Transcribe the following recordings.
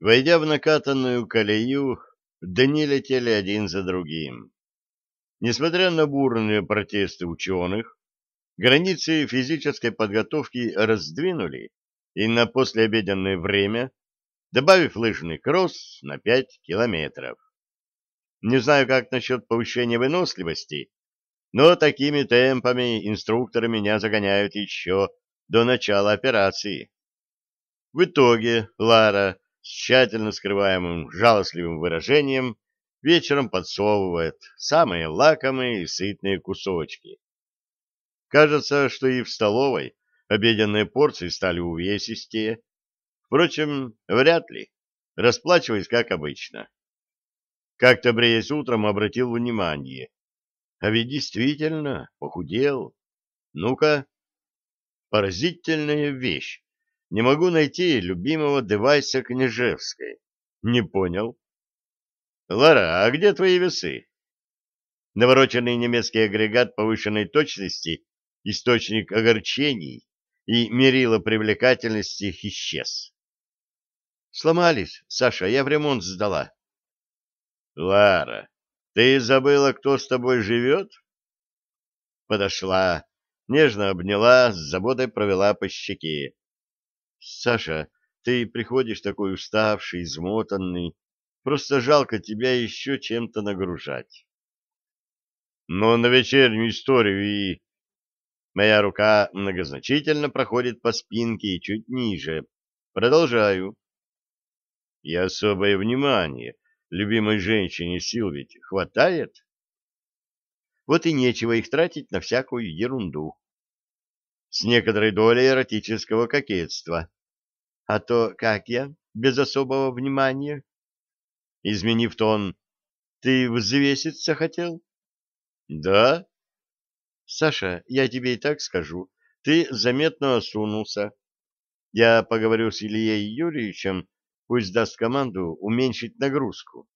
Войдя в накатанную колею, дни летели один за другим. Несмотря на бурные протесты ученых, границы физической подготовки раздвинули и на послеобеденное время, добавив лыжный кросс на 5 километров. Не знаю, как насчет повышения выносливости, но такими темпами инструкторы меня загоняют еще до начала операции. В итоге Лара с тщательно скрываемым жалостливым выражением вечером подсовывает самые лакомые и сытные кусочки. Кажется, что и в столовой обеденные порции стали увесистее. Впрочем, вряд ли. Расплачиваясь, как обычно. Как-то бреясь утром обратил внимание. А ведь действительно похудел. Ну-ка. Поразительная вещь. Не могу найти любимого девайса Княжевской. Не понял. Лара, а где твои весы? Навороченный немецкий агрегат повышенной точности, источник огорчений и мерило привлекательности исчез. Сломались, Саша, я в ремонт сдала. Лара, ты забыла, кто с тобой живет? Подошла, нежно обняла, с заботой провела по щеке. Саша, ты приходишь такой уставший, измотанный. Просто жалко тебя еще чем-то нагружать. Но на вечернюю историю и... Моя рука многозначительно проходит по спинке и чуть ниже. Продолжаю. И особое внимание любимой женщине сил ведь хватает? Вот и нечего их тратить на всякую ерунду с некоторой долей эротического кокетства. А то как я, без особого внимания? Изменив тон, ты взвеситься хотел? Да. Саша, я тебе и так скажу, ты заметно осунулся. Я поговорю с Ильей Юрьевичем, пусть даст команду уменьшить нагрузку.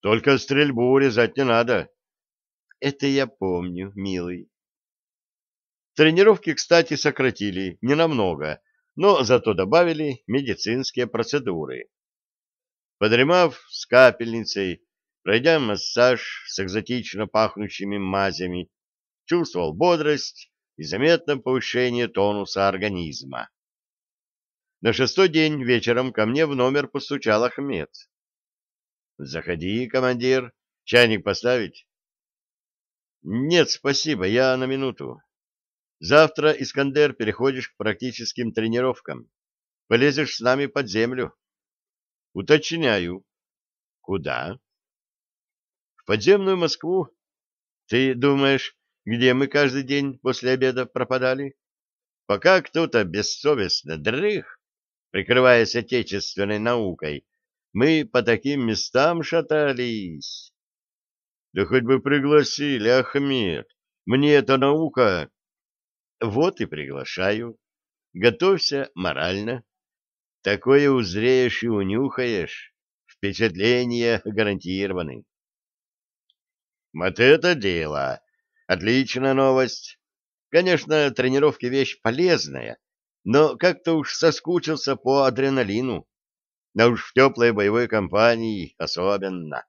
Только стрельбу урезать не надо. Это я помню, милый. Тренировки, кстати, сократили ненамного, но зато добавили медицинские процедуры. Подремав с капельницей, пройдя массаж с экзотично пахнущими мазями, чувствовал бодрость и заметное повышение тонуса организма. На шестой день вечером ко мне в номер постучал Ахмед. «Заходи, командир. Чайник поставить?» «Нет, спасибо, я на минуту. Завтра, Искандер, переходишь к практическим тренировкам. Полезешь с нами под землю. Уточняю. Куда? В подземную Москву. Ты думаешь, где мы каждый день после обеда пропадали? Пока кто-то бессовестно дрых, прикрываясь отечественной наукой, мы по таким местам шатались. Да хоть бы пригласили, Ахмед. Мне эта наука вот и приглашаю. Готовься морально. Такое узреешь и унюхаешь. Впечатления гарантированы. Вот это дело! Отличная новость. Конечно, тренировки вещь полезная, но как-то уж соскучился по адреналину. Да уж в теплой боевой компании особенно.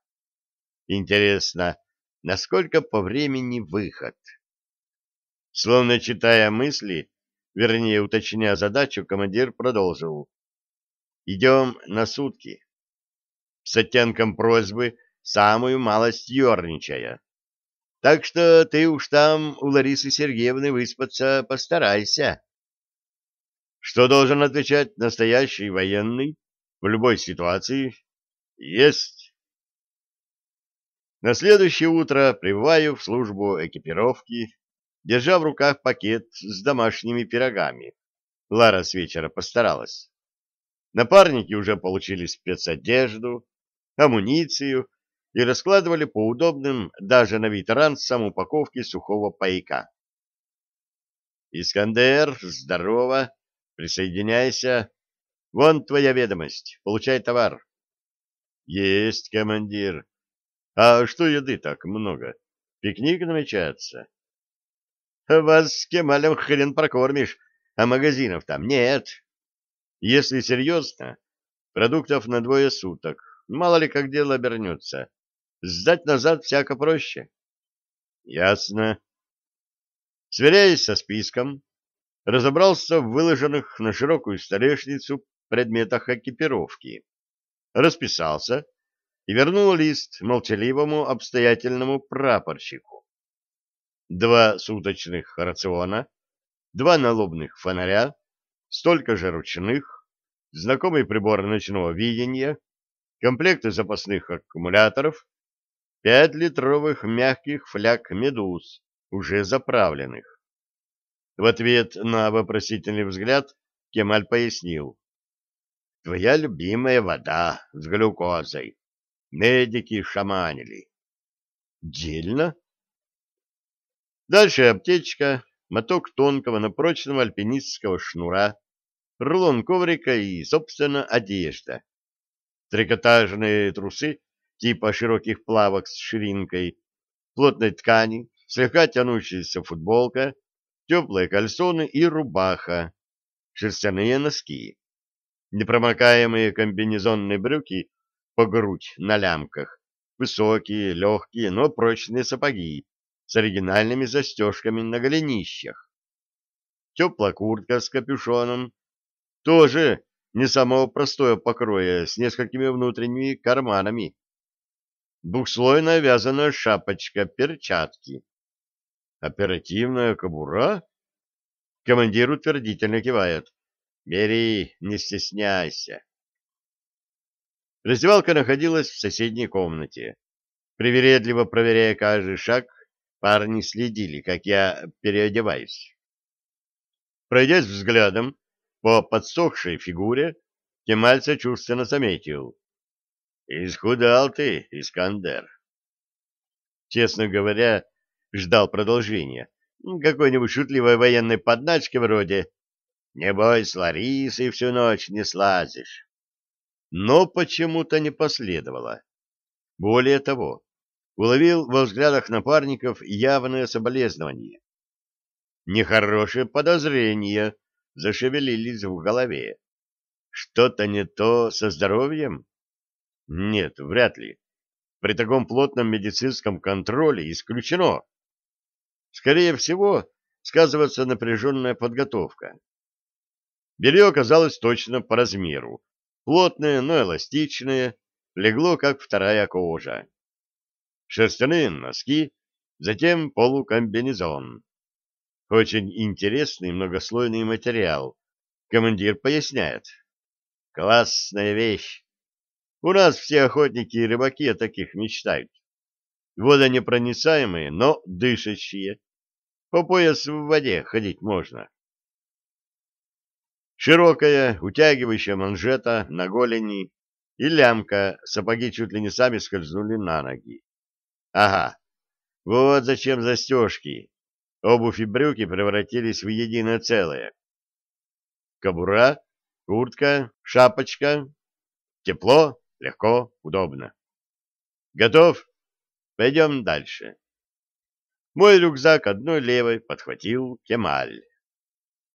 Интересно, насколько по времени выход? Словно читая мысли, вернее, уточняя задачу, командир продолжил. «Идем на сутки». С оттенком просьбы, самую малость ерничая. «Так что ты уж там у Ларисы Сергеевны выспаться постарайся». Что должен отвечать настоящий военный в любой ситуации? Есть. На следующее утро прибываю в службу экипировки держа в руках пакет с домашними пирогами. Лара с вечера постаралась. Напарники уже получили спецодежду, амуницию и раскладывали по удобным даже на вид ранцам упаковки сухого пайка. «Искандер, здорово! Присоединяйся. Вон твоя ведомость. Получай товар». «Есть, командир. А что еды так много? Пикник намечается?» Вас с Кемалем хрен прокормишь, а магазинов там нет. Если серьезно, Продуктов на двое суток. Мало ли как дело обернется. Сдать назад всяко проще. Ясно. Сверяясь со списком, разобрался в выложенных на широкую столешницу предметах экипировки. Расписался и вернул лист молчаливому обстоятельному прапорщику. Два суточных рациона, два налобных фонаря, столько же ручных, знакомый прибор ночного видения, комплекты запасных аккумуляторов, пять литровых мягких фляг «Медуз», уже заправленных. В ответ на вопросительный взгляд Кемаль пояснил. «Твоя любимая вода с глюкозой. Медики шаманили». «Дельно?» Дальше аптечка, моток тонкого, но прочного альпинистского шнура, рулон коврика и, собственно, одежда. Трикотажные трусы типа широких плавок с ширинкой, плотной ткани, слегка тянущаяся футболка, теплые кальсоны и рубаха, шерстяные носки, непромокаемые комбинезонные брюки по грудь на лямках, высокие, легкие, но прочные сапоги с оригинальными застежками на голенищах, теплая куртка с капюшоном, тоже не самого простого покроя, с несколькими внутренними карманами, двухслойная вязаная шапочка, перчатки, Оперативная кобура? Командир утвердительно кивает. Бери, не стесняйся. Раздевалка находилась в соседней комнате. Привередливо проверяя каждый шаг, парни следили, как я переодеваюсь. Пройдясь взглядом по подсохшей фигуре, Кемаль сочувственно заметил. «Исхудал ты, Искандер». Честно говоря, ждал продолжения. Какой-нибудь шутливой военной подначки вроде «Не бойся, Ларисы, всю ночь не слазишь». Но почему-то не последовало. Более того, уловил во взглядах напарников явное соболезнование. Нехорошие подозрения зашевелились в голове. Что-то не то со здоровьем? Нет, вряд ли. При таком плотном медицинском контроле исключено. Скорее всего, сказывается напряженная подготовка. Белье оказалось точно по размеру. Плотное, но эластичное, легло, как вторая кожа. Шерстяные носки, затем полукомбинезон. Очень интересный многослойный материал. Командир поясняет. Классная вещь. У нас все охотники и рыбаки о таких мечтают водонепроницаемые, но дышащие. По пояс в воде ходить можно. Широкая, утягивающая манжета на голени и лямка, сапоги чуть ли не сами скользнули на ноги. Ага, вот зачем застежки. Обувь и брюки превратились в единое целое. Кобура, куртка, шапочка. Тепло, легко, удобно. Готов? Пойдем дальше. Мой рюкзак одной левой подхватил Кемаль.